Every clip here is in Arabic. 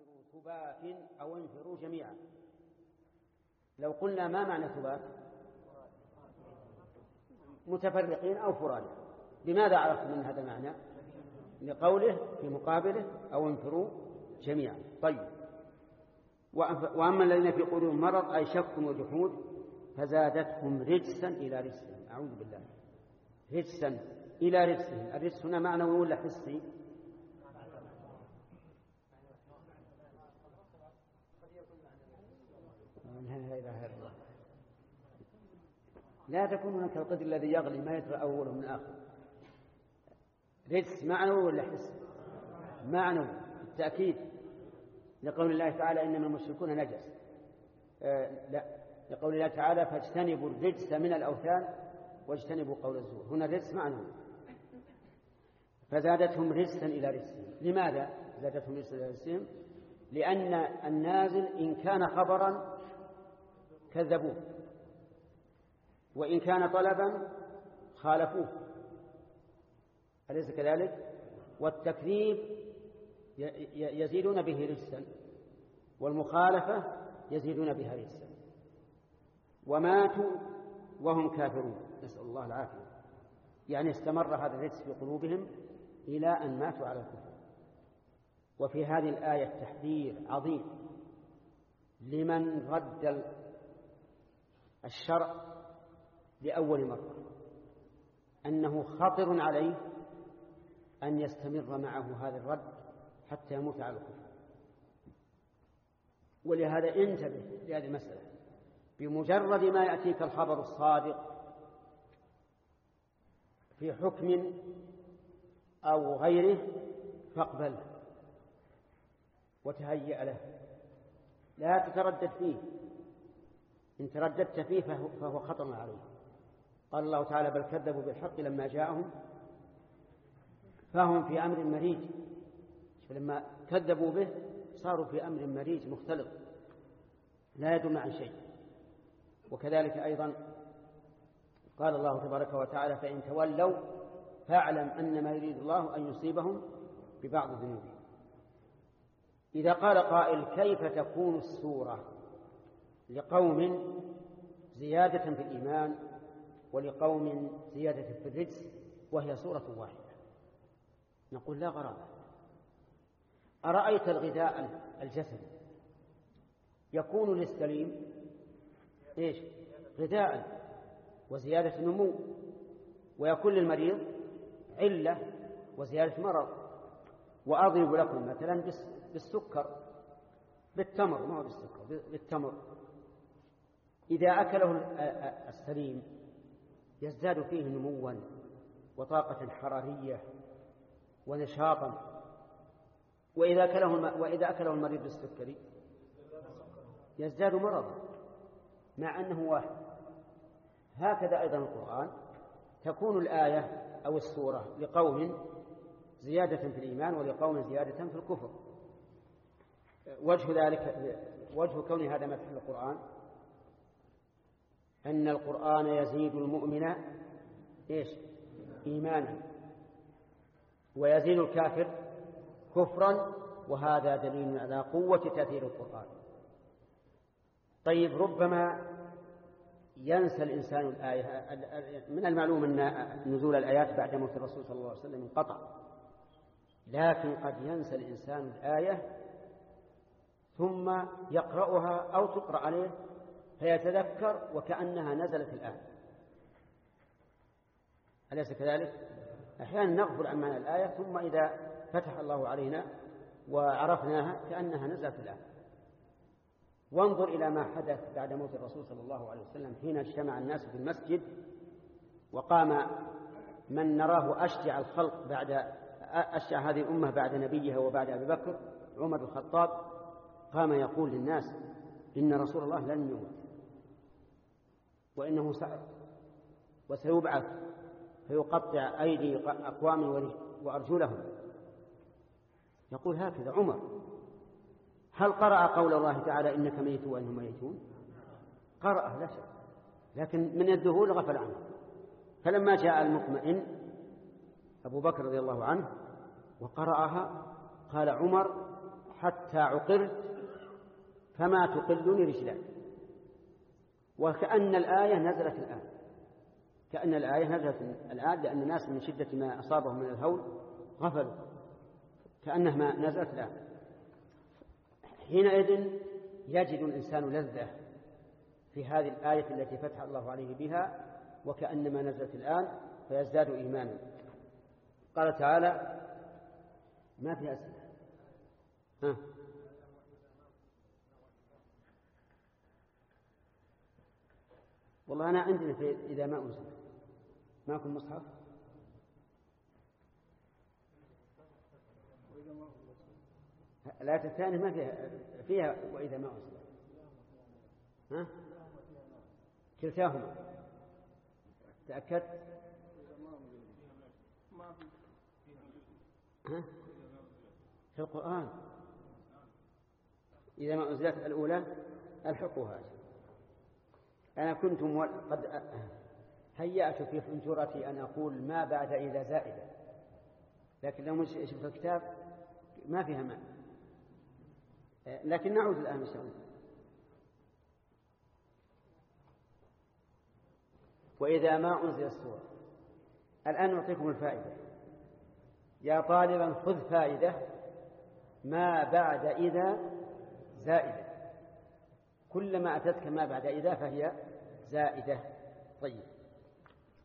أنفروا ثبات أو أنفروا جميعا. لو قلنا ما معنى ثبات؟ متفرقين أو فرادى. بماذا عرفت من هذا المعنى لقوله في مقابله أو أنفروا جميعا. طيب. وأما الذين في قلوبهم مرض أي شك وجحود فزادتهم رجسا إلى رجسهم. أعوذ بالله. رجسا إلى رجسهم. الرجس هنا معنوي ولا حسي لا إله إلا الله لا تكون هناك القدر الذي يغلي ما يدرى أوله من آخر رجس معنوي ولا حس؟ معنوي بالتأكيد. لقول الله تعالى إنما المشركون نجس. آه لا. لقول الله تعالى فاجتنبوا الرجس من الأوثان واجتنبوا قول الزور. هنا الرجس معنوي. فزادتهم رجسا إلى رجسهم لماذا زادتهم رجسا إلى رجسهم لأن النازل إن كان خبرا كذبوه. وإن كان طلبا خالفوه. أليس كذلك؟ والتكذيب يزيدون به رجسا والمخالفة يزيدون بها رجسا. وماتوا وهم كافرون. نسأل الله العافية. يعني استمر هذا الرجس في قلوبهم إلى أن ماتوا على الكفر. وفي هذه الآية تحذير عظيم لمن رد الشرع لأول مرة. أنه خطر عليه أن يستمر معه هذا الرد حتى يموت على الكفر. ولهذا انتبه لهذه المسألة. بمجرد ما يأتيك الخبر الصادق في حكم أو غيره فاقبله وتهيأ له. لا تتردد فيه. إن ترددت فيه فهو خطر عليه قال الله تعالى بل كذبوا بالحق لما جاءهم فهم في أمر مريج. فلما كذبوا به صاروا في أمر مريج مختلط لا يدل عن شيء. وكذلك أيضا قال الله تبارك وتعالى فإن تولوا فاعلم أن ما يريد الله أن يصيبهم ببعض ذنوبهم إذا قال قائل كيف تكون السورة لقوم زيادة في الإيمان ولقوم زيادة في الرجس وهي سورة واحدة. نقول لا غرابة. أرأيت الغذاء الجسد يكون للسليم إيش؟ غذاء وزيادة نمو. ويكون للمريض علة وزيادة مرض. وأضرب لكم مثلا بالسكر بالتمر ما هو بالسكر بالتمر. إذا أكله السليم يزداد فيه نموا وطاقة حرارية ونشاطا. وإذا أكله وإذا أكله المريض بالسكري يزداد مرضا مع أنه واحد. هكذا أيضا القرآن. تكون الآية أو السورة لقوم زيادة في الإيمان ولقوم زيادة في الكفر. وجه ذلك وجه كون هذا مدح القرآن أن القرآن يزيد المؤمن إيش؟ إيمانا. ويزيد الكافر كفرا وهذا دليل على قوة تأثير القرآن. طيب ربما ينسى الإنسان الآية من المعلوم أن نزول الآيات بعد موت الرسول صلى الله عليه وسلم انقطع. لكن قد ينسى الإنسان الآية ثم يقرأها أو تقرأ عليه فيتذكر وكأنها نزلت الآن. أليس كذلك؟ أحيانا نغفل عن معنى الآية ثم إذا فتح الله علينا وعرفناها كأنها نزلت الآن. وانظر إلى ما حدث بعد موت الرسول صلى الله عليه وسلم حين اجتمع الناس في المسجد وقام من نراه أشجع الخلق بعد أشجع هذه الأمة بعد نبيها وبعد أبي بكر عمر الخطاب قام يقول للناس إن رسول الله لن يموت. وإنه سعد. وسيبعث فيقطع أيدي أقوام وأرجلهم. يقول هكذا عمر هل قرأ قول الله تعالى إنك ميت وإنهم ميتون؟ قرأ لا شك. لكن من الذهول غفل عنه. فلما جاء المطمئن أبو بكر رضي الله عنه وقرأها قال عمر حتى عقرت فما تقلني رجلاي. وكأن الآية نزلت الآن. كأن الآية نزلت الآن لأن الناس من شدة ما أصابهم من الهول غفلوا. كأنها ما نزلت الآن. حينئذ يجد الإنسان لذة في هذه الآية التي فتح الله عليه بها وكأنما نزلت الآن فيزداد إيمانا. قال تعالى ما في أسئلة. ها. والله أنا عندنا في إذا ما أنزل معكم مصحف؟ الآية الثانية ما فيها فيها وإذا ما أنزل ها؟ كلتاهما. تأكدت؟ ها؟ في القرآن. إذا ما أنزلت الأولى ألحقوها. أنا كنت قد هيأت في حنجرتي أن أقول ما بعد إذا زائدة. لكن لو شفت الكتاب ما فيها معنى. لكن نعود الآن إن شاء الله. وإذا ما أنزل السورة الآن نعطيكم الفائدة. يا طالبا خذ فائدة. ما بعد إذا زائدة. كلما أتتك ما بعد إذا فهي زائدة. طيب.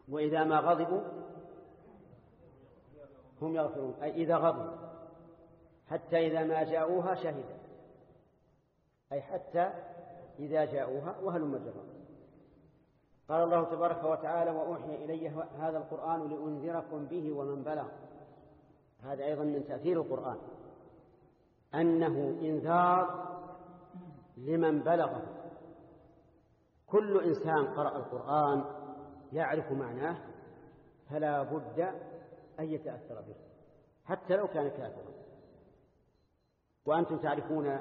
وإذا ما غضبوا هم يغفرون. أي إذا غضبوا. حتى إذا ما جاءوها شهد. أي حتى إذا جاءوها وهلم جرا قال الله تبارك وتعالى وأوحي إلي هذا القرآن لأنذركم به ومن بلغ. هذا أيضا من تأثير القرآن. أنه إنذار لمن بلغه. كل إنسان قرأ القرآن يعرف معناه فلا بد أن يتأثر به حتى لو كان كافرا. وأنتم تعرفون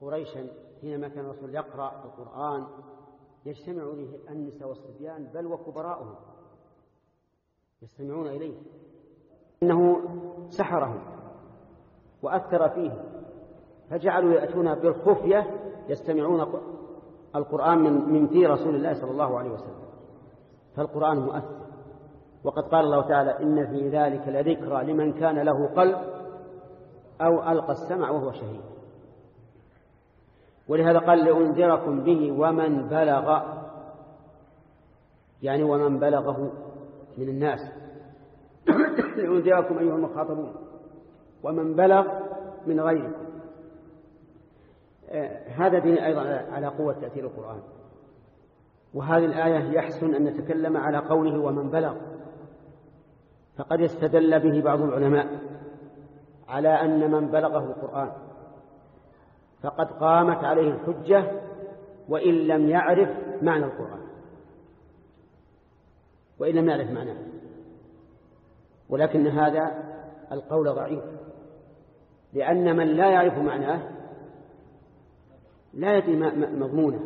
قريشا حينما كان الرسول يقرأ القرآن يجتمع إليه النساء والصبيان بل وكبراؤهم يستمعون إليه إنه سحرهم وأثر فيهم فجعلوا يأتون بالخفية يستمعون القرآن من من في رسول الله صلى الله عليه وسلم. فالقرآن مؤثر. وقد قال الله تعالى إن في ذلك لذكرى لمن كان له قلب أو ألقى السمع وهو شهيد. ولهذا قال لأنذركم به ومن بلغ يعني ومن بلغه من الناس. لأنذركم أيها المخاطبون. ومن بلغ من غيركم. هذا دين أيضا على قوة تأثير القرآن. وهذه الآية يحسن أن نتكلم على قوله ومن بلغ. فقد استدل به بعض العلماء على أن من بلغه القرآن فقد قامت عليه الحجة وإن لم يعرف معنى القرآن. وإن لم يعرف معناه. ولكن هذا القول ضعيف. لأن من لا يعرف معناه لا يدري مضمونه.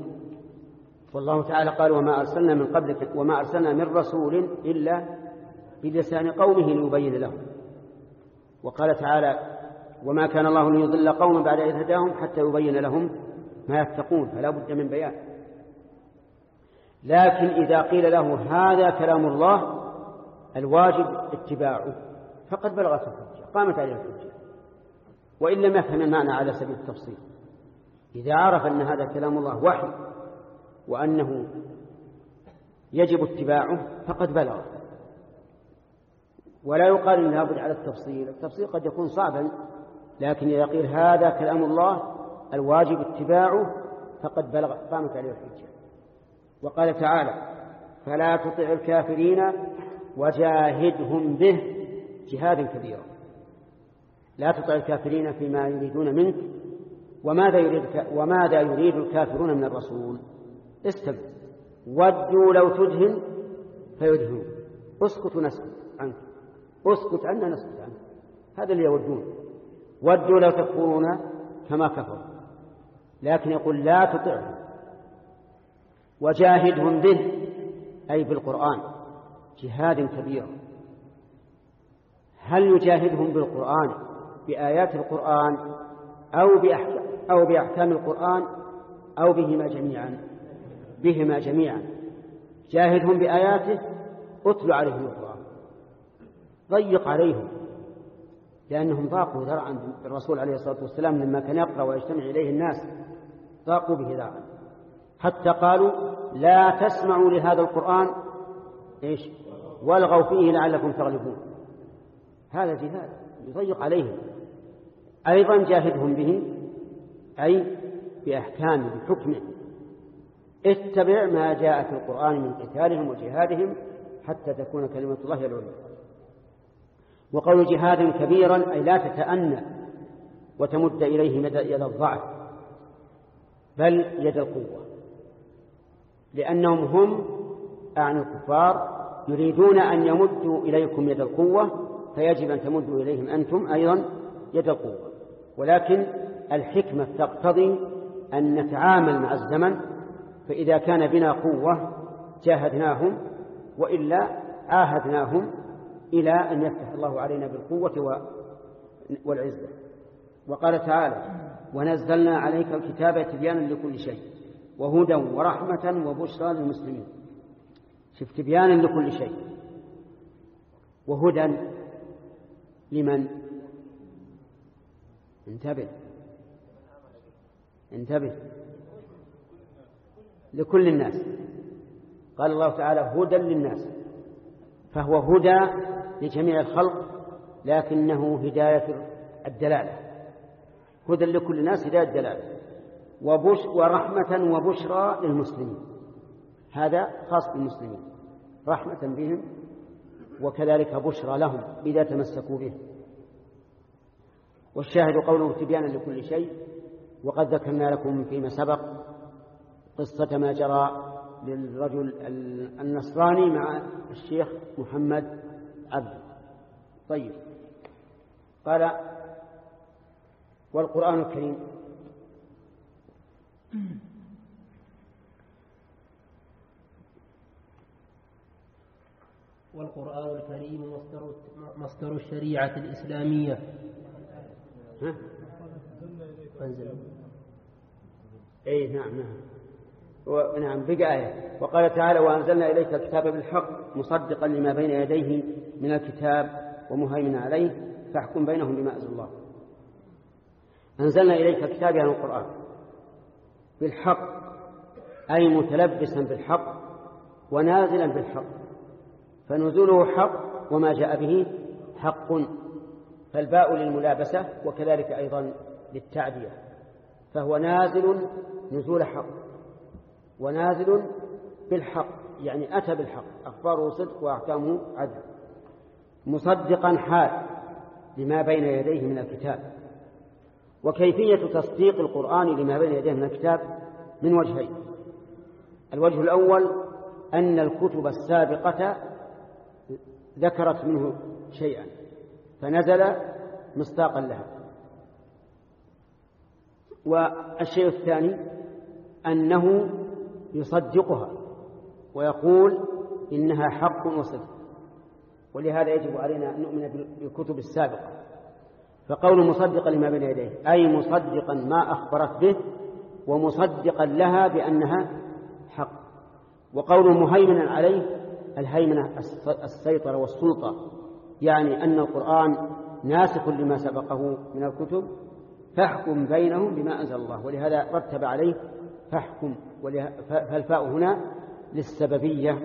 والله تعالى قال وما أرسلنا من قبلك وما أرسلنا من رسول إلا بلسان قومه ليبين لهم. وقال تعالى وما كان الله ليضل قوما بعد إذ هداهم حتى يبين لهم ما يتقون. فلا بد من بيان. لكن إذا قيل له هذا كلام الله الواجب اتباعه. فقد بلغت الحجة قامت عليه الحجة. وإن لم يفهم المعنى على سبيل التفصيل. إذا عرف أن هذا كلام الله وحي وأنه يجب اتباعه فقد بلغ. ولا يقال إن لابد على التفصيل. التفصيل قد يكون صعبا لكن إذا قيل هذا كلام الله الواجب اتباعه فقد بلغ قامت عليه الحجة. وقال تعالى فلا تطع الكافرين وجاهدهم به جهادا كبيرا. لا تطع الكافرين فيما يريدون منك وماذا يريد وماذا يريد الكافرون من الرسول؟ استمع. ودوا لو تدهن فيدهنون اسكت نسكت عنك. اسكت عنا نسكت عنك. هذا اللي يودون. ودوا لو تكفرون كما كفروا. لكن يقول لا تطعهم. وجاهدهم به. أي بالقرآن. جهاد كبير. هل يجاهدهم بالقرآن؟ بآيات القرآن أو بأحكام, أو بأحكام القرآن أو بهما جميعا. بهما جميعا. جاهدهم بآياته أتل عليهم القرآن. ضيق عليهم. لأنهم ضاقوا ذرعا بالرسول عليه الصلاة والسلام لما كان يقرأ ويجتمع إليه الناس. ضاقوا به ذرعا. حتى قالوا لا تسمعوا لهذا القرآن. إيش؟ والغوا فيه لعلكم تغلبون. هذا جهاد يضيق عليهم. أيضا جاهدهم به. أي بأحكامه بحكمه. اتبع ما جاء في القرآن من قتالهم وجهادهم حتى تكون كلمة الله العليا. وقول جهاد كبيرا أي لا تتأنى وتمد إليه يد الضعف بل يد القوة. لأنهم هم أعني الكفار يريدون أن يمدوا إليكم يد القوة فيجب أن تمدوا إليهم أنتم أيضا يد القوة. ولكن الحكمة تقتضي أن نتعامل مع الزمن فإذا كان بنا قوة جاهدناهم وإلا عاهدناهم إلى أن يفتح الله علينا بالقوة والعزة. وقال تعالى ونزلنا عليك الكتاب تبيانا لكل شيء وهدى ورحمة وبشرى للمسلمين. شف تبيانا لكل شيء. وهدى لمن؟ انتبه. انتبه. لكل الناس. قال الله تعالى هدى للناس. فهو هدى لجميع الخلق لكنه هداية الدلالة. هدى لكل الناس هداية الدلالة. وبش ورحمة وبشرى للمسلمين. هذا خاص بالمسلمين. رحمة بهم وكذلك بشرى لهم إذا تمسكوا به. والشاهد قوله تبيانا لكل شيء وقد ذكرنا لكم فيما سبق قصة ما جرى للرجل النصراني مع الشيخ محمد عبد. طيب. قال والقرآن الكريم. والقرآن الكريم مصدر مصدر الشريعة الإسلامية. ها؟ إي نعم نعم. ونعم بقى آية وقال تعالى وأنزلنا إليك الكتاب بالحق مصدقا لما بين يديه من الكتاب ومهيمنا عليه فاحكم بينهم بما أنزل الله. أنزلنا إليك الكتاب يعني القرآن. بالحق أي متلبسا بالحق ونازلا بالحق. فنزوله حق وما جاء به حق. فالباء للملابسة وكذلك أيضا للتعدية فهو نازل نزول حق ونازل بالحق يعني أتى بالحق أخباره صدق وأحكامه عدل. مصدقا حال لما بين يديه من الكتاب. وكيفية تصديق القرآن لما بين يديه من الكتاب من وجهين. الوجه الأول أن الكتب السابقة ذكرت منه شيئا فنزل مصداقا لها. والشيء الثاني أنه يصدقها ويقول إنها حق وصدق ولهذا يجب علينا أن نؤمن بالكتب السابقة. فقول مصدقا لما بين يديه أي مصدقا ما أخبرت به ومصدقا لها بأنها حق. وقول مهيمنا عليه الهيمنة السيطرة والسلطة يعني أن القرآن ناسخ لما سبقه من الكتب فاحكم بينهم بما أنزل الله. ولهذا رتب عليه فاحكم. فالفاء هنا للسببية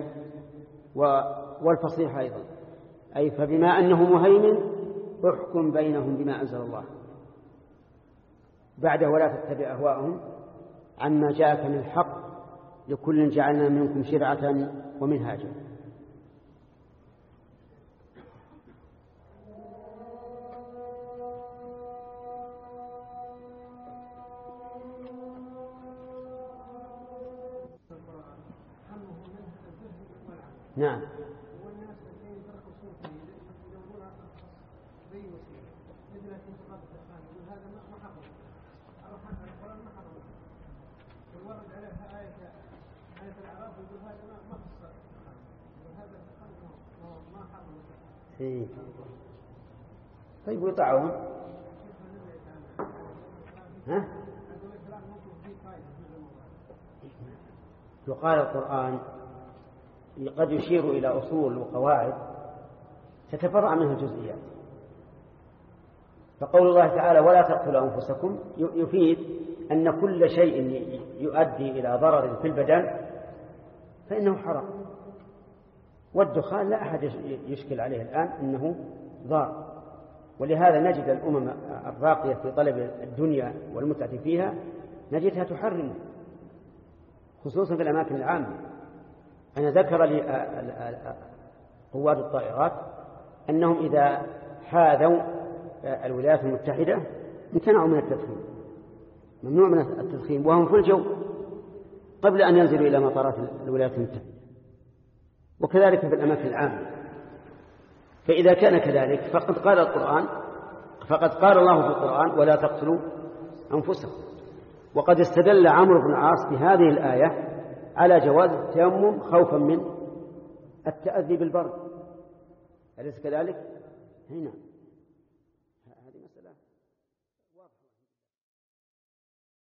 والفصيحة أيضا. أي فبما أنه مهيمن احكم بينهم بما أنزل الله. بعده ولا تتبع أهواءهم. عما جاءك من الحق لكل جعلنا منكم شرعة ومنهاجا. نعم إيه. طيب ويطعهم ها؟ يقال القرآن قد يشير إلى أصول وقواعد تتفرع منها الجزئيات فقول الله تعالى ولا تقتلوا أنفسكم يفيد أن كل شيء يؤدي إلى ضرر في البدن فإنه حرام. والدخان لا أحد يشكل عليه الآن أنه ضار. ولهذا نجد الأمم الراقية في طلب الدنيا والمتعة فيها نجدها تحرم خصوصا في الأماكن العامة. أنا ذكر لي قواد الطائرات أنهم إذا حاذوا الولايات المتحدة امتنعوا من التدخين ممنوع من التدخين وهم في الجو قبل أن ينزلوا إلى مطارات الولايات المتحدة وكذلك في الأماكن العامة. فإذا كان كذلك فقد قال القرآن فقد قال الله في القرآن ولا تقتلوا أنفسكم. وقد استدل عمرو بن العاص بهذه الآية على جواز التيمم خوفا من التأذي بالبرد أليس كذلك؟ هنا